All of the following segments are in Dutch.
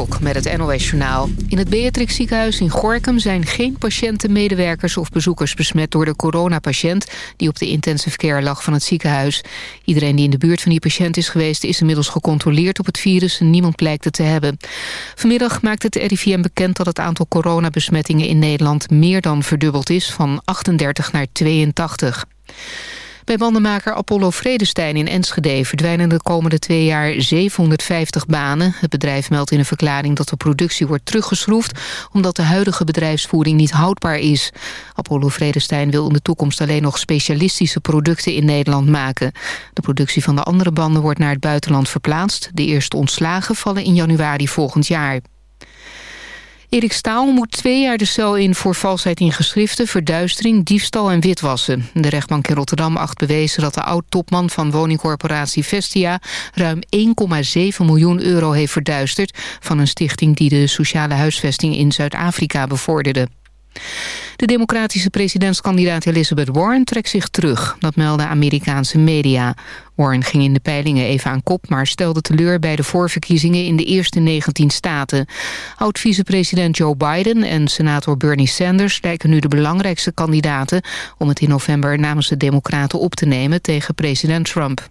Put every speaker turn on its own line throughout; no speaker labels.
Met het NOS-journaal. In het Beatrix ziekenhuis in Gorkum zijn geen patiënten, medewerkers of bezoekers besmet door de coronapatiënt die op de intensive care lag van het ziekenhuis. Iedereen die in de buurt van die patiënt is geweest is inmiddels gecontroleerd op het virus en niemand blijkt het te hebben. Vanmiddag maakt het RIVM bekend dat het aantal coronabesmettingen in Nederland meer dan verdubbeld is van 38 naar 82. Bij bandenmaker Apollo Vredestein in Enschede verdwijnen de komende twee jaar 750 banen. Het bedrijf meldt in een verklaring dat de productie wordt teruggeschroefd omdat de huidige bedrijfsvoering niet houdbaar is. Apollo Vredestein wil in de toekomst alleen nog specialistische producten in Nederland maken. De productie van de andere banden wordt naar het buitenland verplaatst. De eerste ontslagen vallen in januari volgend jaar. Erik Staal moet twee jaar de cel in voor valsheid in geschriften, verduistering, diefstal en witwassen. De rechtbank in Rotterdam acht bewezen dat de oud-topman van woningcorporatie Vestia ruim 1,7 miljoen euro heeft verduisterd van een stichting die de sociale huisvesting in Zuid-Afrika bevorderde. De democratische presidentskandidaat Elizabeth Warren trekt zich terug. Dat melden Amerikaanse media. Warren ging in de peilingen even aan kop... maar stelde teleur bij de voorverkiezingen in de eerste 19 staten. Oud-vicepresident Joe Biden en senator Bernie Sanders... lijken nu de belangrijkste kandidaten... om het in november namens de democraten op te nemen tegen president Trump.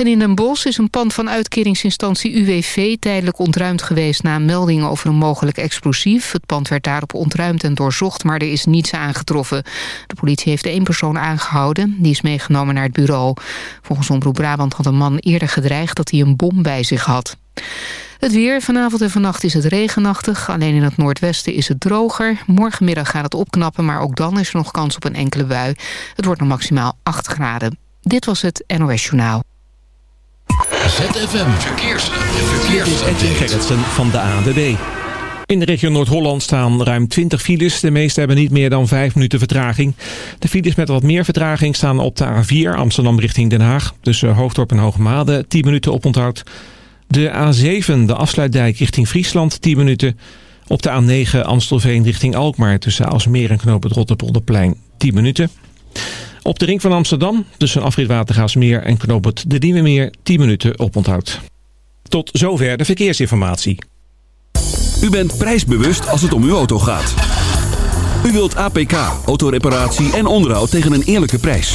En in Den Bosch is een pand van uitkeringsinstantie UWV tijdelijk ontruimd geweest na meldingen over een mogelijk explosief. Het pand werd daarop ontruimd en doorzocht, maar er is niets aangetroffen. De politie heeft één persoon aangehouden, die is meegenomen naar het bureau. Volgens Omroep Brabant had een man eerder gedreigd dat hij een bom bij zich had. Het weer, vanavond en vannacht is het regenachtig. Alleen in het noordwesten is het droger. Morgenmiddag gaat het opknappen, maar ook dan is er nog kans op een enkele bui. Het wordt nog maximaal 8 graden. Dit was het NOS Journaal.
ZFM Verkeers.
Edwin Gerritsen van de ANWB. In de regio Noord-Holland staan ruim 20 files. De meeste hebben niet meer dan 5 minuten vertraging. De files met wat meer vertraging staan op de A4 Amsterdam richting Den Haag. Tussen Hoofddorp en Hoogmade 10 minuten oponthoud. De A7 de afsluitdijk richting Friesland 10 minuten. Op de A9 Amstelveen richting Alkmaar tussen Alsmeer en Knoop het Rotterpolderplein 10 minuten. Op de ring van Amsterdam, tussen afrit Watergaasmeer en knooppunt de Diemenmeer, 10 minuten op onthoud. Tot zover de verkeersinformatie.
U bent prijsbewust als het om uw auto gaat. U wilt APK, autoreparatie en onderhoud tegen een eerlijke prijs.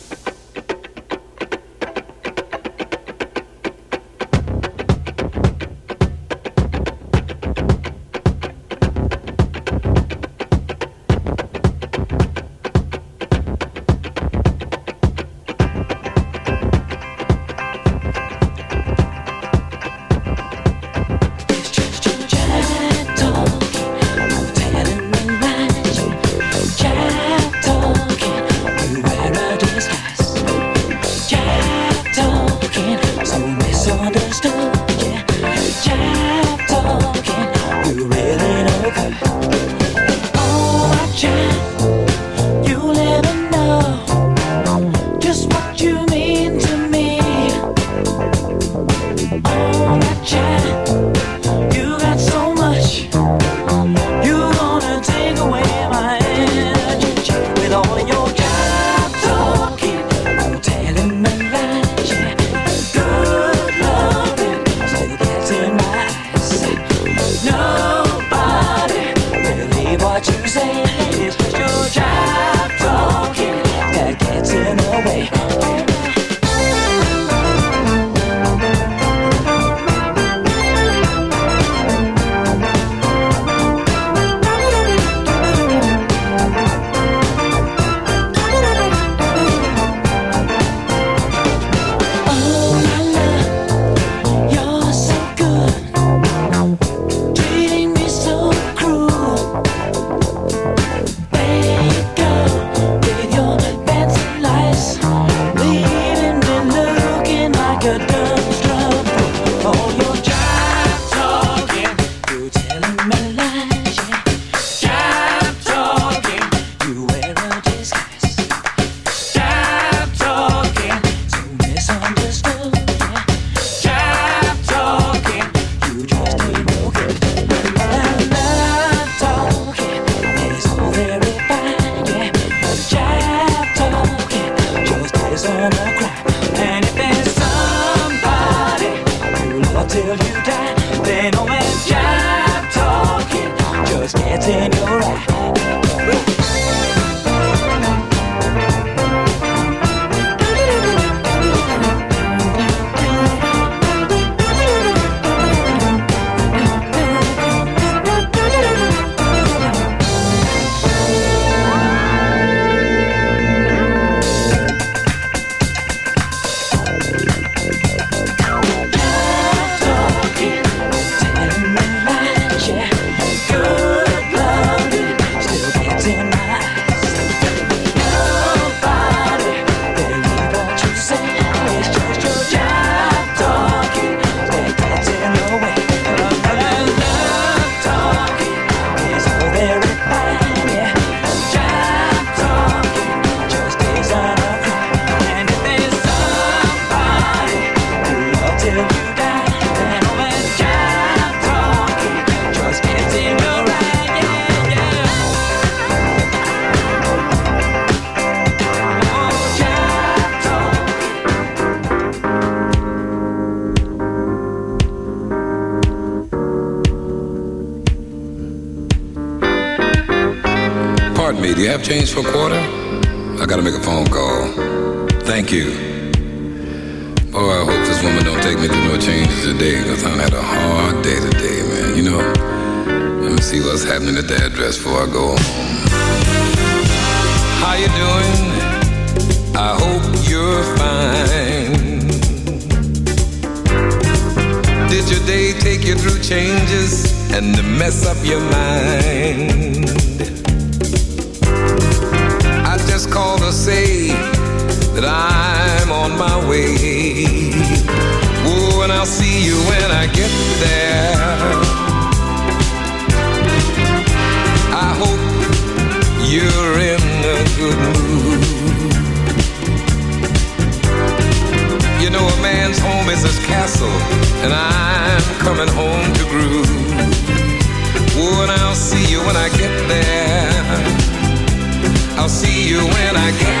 change for quarter? I'll see you when I get there. I'll see you when I get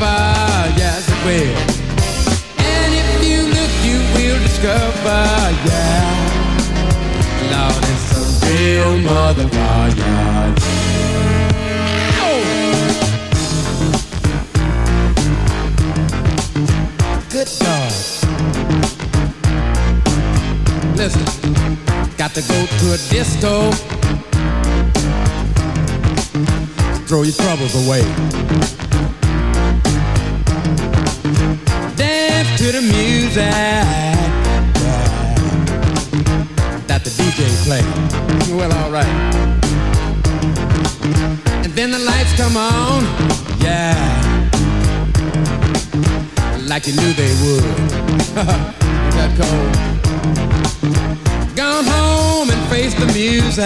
Run for cover, yes it will. And if you look, you will discover, yeah. Lord, it's a real motherfucker. Good dog. Listen, got to go to a disco. Throw your troubles away. To the music that the DJ play. Well, alright. And then the lights come on. Yeah like you knew they would. that cold. Gone home and face the music.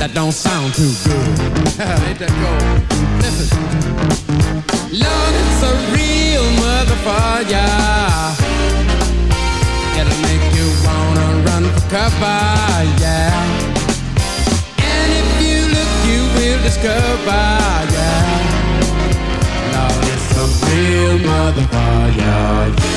That don't sound too good. Ain't that cold? Listen. Lord, it's a real motherfucker. It'll make you wanna run for cover, yeah. And if you look, you will discover, yeah. Lord, it's a real motherfucker, yeah.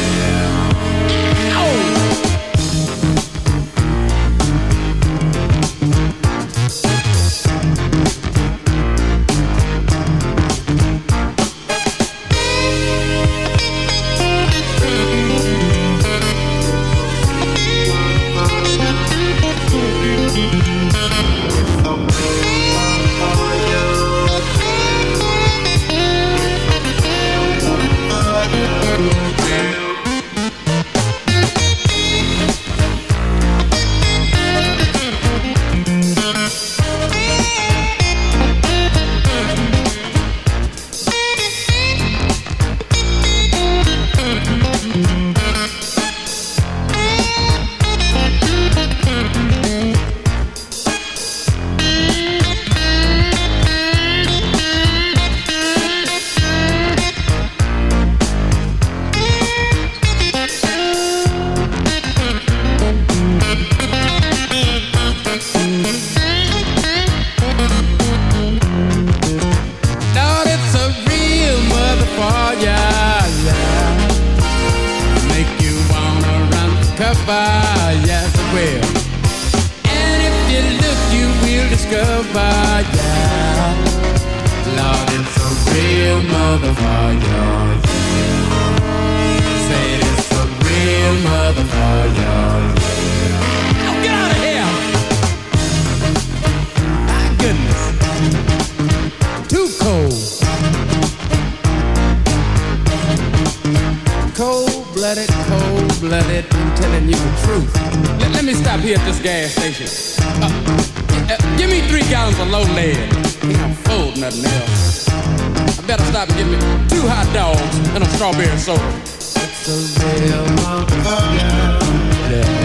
I better stop and get me two hot dogs and a strawberry soda. It's a real motherfucker. Yeah.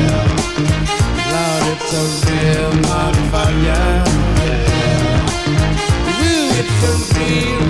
Lord, it's a real motherfucker. Yeah. Woo, it's a real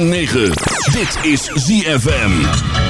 106.9. Dit is ZFM.